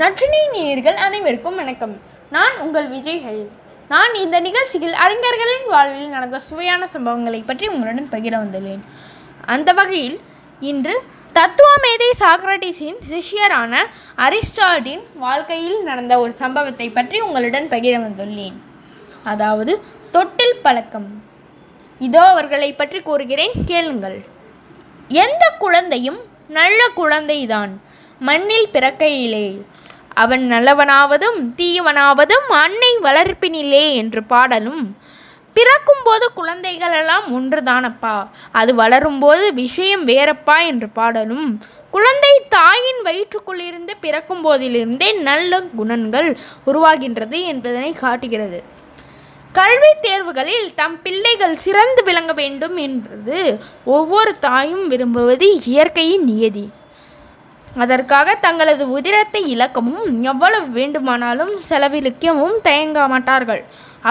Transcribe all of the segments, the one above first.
நற்றினை நேயர்கள் அனைவருக்கும் வணக்கம். நான் உங்கள் விஜய் ஹரி நான் இந்த நிகழ்ச்சியில் அறிஞர்களின் வாழ்வில் நடந்த சுவையான சம்பவங்களை பற்றி உங்களுடன் பகிர வந்துள்ளேன். அந்த வகையில் இன்று தத்துவ மேதை சாக்ரட்டிஸின் சிஷ்யரான அரிஸ்டாட்டின் வாழ்க்கையில் நடந்த ஒரு சம்பவத்தை பற்றி உங்களுடன் பகிர வந்துள்ளேன். அதாவது தொட்டில் பழக்கம். இதோ அவர்களை பற்றி கூறுகிறேன் கேளுங்கள். எந்த குழந்தையும் நல்ல குழந்தைதான். மண்ணில் பிறக்கையிலே. அவன் நல்லவனாவதும் தீயவனாவதும் அன்னை வளர்ப்பினிலே என்று பாடலும். பிறக்கும்போது குழந்தைகளெல்லாம் ஒன்றுதானப்பா? அது வளரும்போது விஷயம் வேறப்பா என்று பாடலும். குழந்தை தாயின் வயிற்றுக்குள்ளிருந்து பிறக்கும் போதிலிருந்தே நல்ல குணங்கள் உருவாகின்றது என்பதனை காட்டுகிறது. கல்வி தேர்வுகளில் தம் பிள்ளைகள் சிறந்து விளங்க வேண்டும் என்பது ஒவ்வொரு தாயும் விரும்புவது இயற்கையின் நியதி. அதற்காக தங்களது உதிரத்தை இழக்கவும் எவ்வளவு வேண்டுமானாலும் செலவிழிக்கவும் தயங்க மாட்டார்கள்.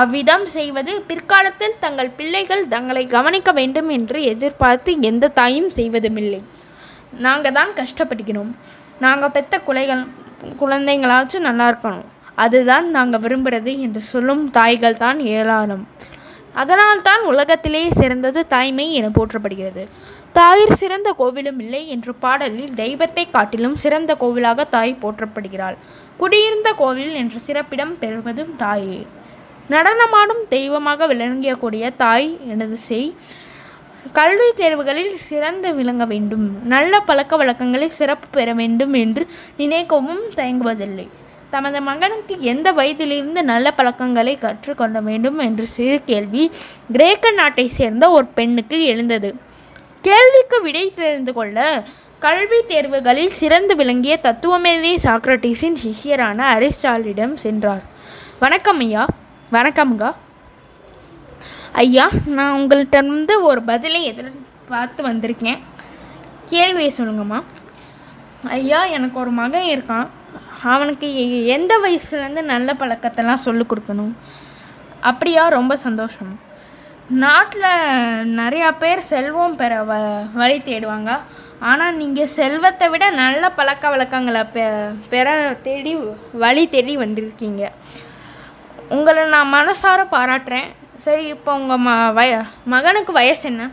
அவ்விதம் செய்வது பிற்காலத்தில் தங்கள் பிள்ளைகள் தங்களை கவனிக்க வேண்டும் என்று எதிர்பார்த்து எந்த தாயும் செய்வதுமில்லை. நாங்கள் தான் கஷ்டப்படுகிறோம். நாங்கள் பெற்ற குலைகள் குழந்தைங்களாச்சும் நல்லா இருக்கணும். அதுதான் நாங்கள் விரும்புகிறது என்று சொல்லும் தாய்கள் தான் ஏராளம். அதனால்தான் உலகத்திலேயே சிறந்தது தாய்மை என போற்றப்படுகிறது. தாயிற் சிறந்த கோவிலும் இல்லை என்ற பாடலில் தெய்வத்தை காட்டிலும் சிறந்த கோவிலாக தாய் போற்றப்படுகிறாள். குடியிருந்த கோவில் என்ற சிறப்பிடம் பெறுவதும் தாயே. நடனமாடும் தெய்வமாக விளங்கியக்கூடிய தாய் எனது செய். கல்வி தேர்வுகளில் சிறந்து விளங்க வேண்டும். நல்ல பழக்க வழக்கங்களில் சிறப்பு பெற வேண்டும் என்று நினைக்கவும் தயங்குவதில்லை. தமது மகனுக்கு எந்த வயதிலிருந்து நல்ல பழக்கங்களை கற்றுக்கொள்ள வேண்டும் என்று சிறு கேள்வி. கிரேக்க நாட்டை சேர்ந்த ஒரு பெண்ணுக்கு எழுந்தது. கேள்விக்கு விடை தெரிந்து கொள்ள கல்வி தேர்வுகளில் சிறந்து விளங்கிய தத்துவமேதை சாக்ரட்டிஸின் சிஷ்யரான அரிஸ்டாலிடம் சென்றார். வணக்கம் ஐயா. வணக்கம்கா ஐயா நான் உங்கள்கிட்ட இருந்து ஒரு பதிலை எதிர் பார்த்து வந்திருக்கேன். கேள்வியை சொல்லுங்கம்மா. ஐயா எனக்கு ஒரு மகன் இருக்கான். அவனுக்கு எ- எந்த வயசுலேருந்து நல்ல பழக்கத்தெல்லாம் சொல்லிக் கொடுக்கணும்? அப்படியா? ரொம்ப சந்தோஷம். நாட்டில் நிறையா பேர் செல்வம் பெற வ வழி தேடுவாங்க. ஆனால் நீங்கள் செல்வத்தை விட நல்ல பழக்க வழக்கங்களை பெ பெற தேடி வழி தேடி வந்திருக்கீங்க. உங்களை நான் மனசார பாராட்டுறேன். சரி இப்போ உங்கள் ம வய மகனுக்கு வயசு என்ன?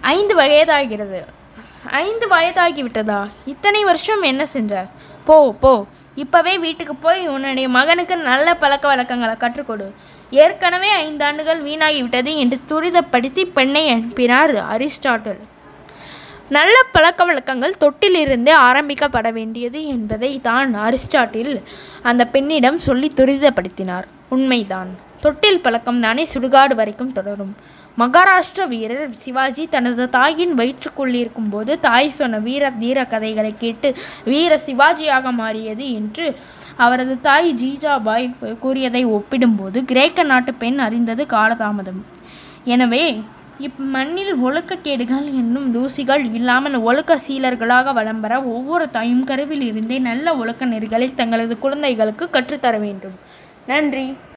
ஐந்து வயதாகிறது. ஐந்து வயதாகி விட்டதா? இத்தனை வருஷம் என்ன செஞ்சார்? போ போ. இப்போவே வீட்டுக்கு போய் உன்னுடைய மகனுக்கு நல்ல பழக்க வழக்கங்களை கற்றுக்கொடு. ஏற்கனவே ஐந்தாண்டுகள் வீணாகிவிட்டது என்று துரிதப்படுத்தி பெண்ணை அனுப்பினார் அரிஸ்டாட்டில். நல்ல பழக்க வழக்கங்கள் தொட்டிலிருந்தே ஆரம்பிக்கப்பட வேண்டியது என்பதை தான் அரிஸ்டாட்டில் அந்த பெண்ணிடம் சொல்லி துரிதப்படுத்தினார். உண்மைதான். தொட்டில் பழக்கம் தானே சுடுகாடு வரைக்கும் தொடரும். மகாராஷ்டிர வீரர் சிவாஜி தனது தாயின் வயிற்றுக்குள் இருக்கும்போது தாய் சொன்ன வீர தீர கதைகளை கேட்டு வீர சிவாஜியாக மாறியது என்று அவரது தாய் ஜீஜாபாய் கூறியதை ஒப்பிடும்போது கிரேக்க நாட்டு பெண் அறிந்தது காலதாமதம். எனவே இம்மண்ணில் ஒழுக்கக்கேடுகள் என்னும் தூசிகள் இல்லாமல் ஒழுக்க சீலர்களாக வலம் பெற ஒவ்வொரு தாயும் கருவில் இருந்தே நல்ல ஒழுக்க நெறிகளை தங்களது குழந்தைகளுக்கு கற்றுத்தர வேண்டும். நன்றி.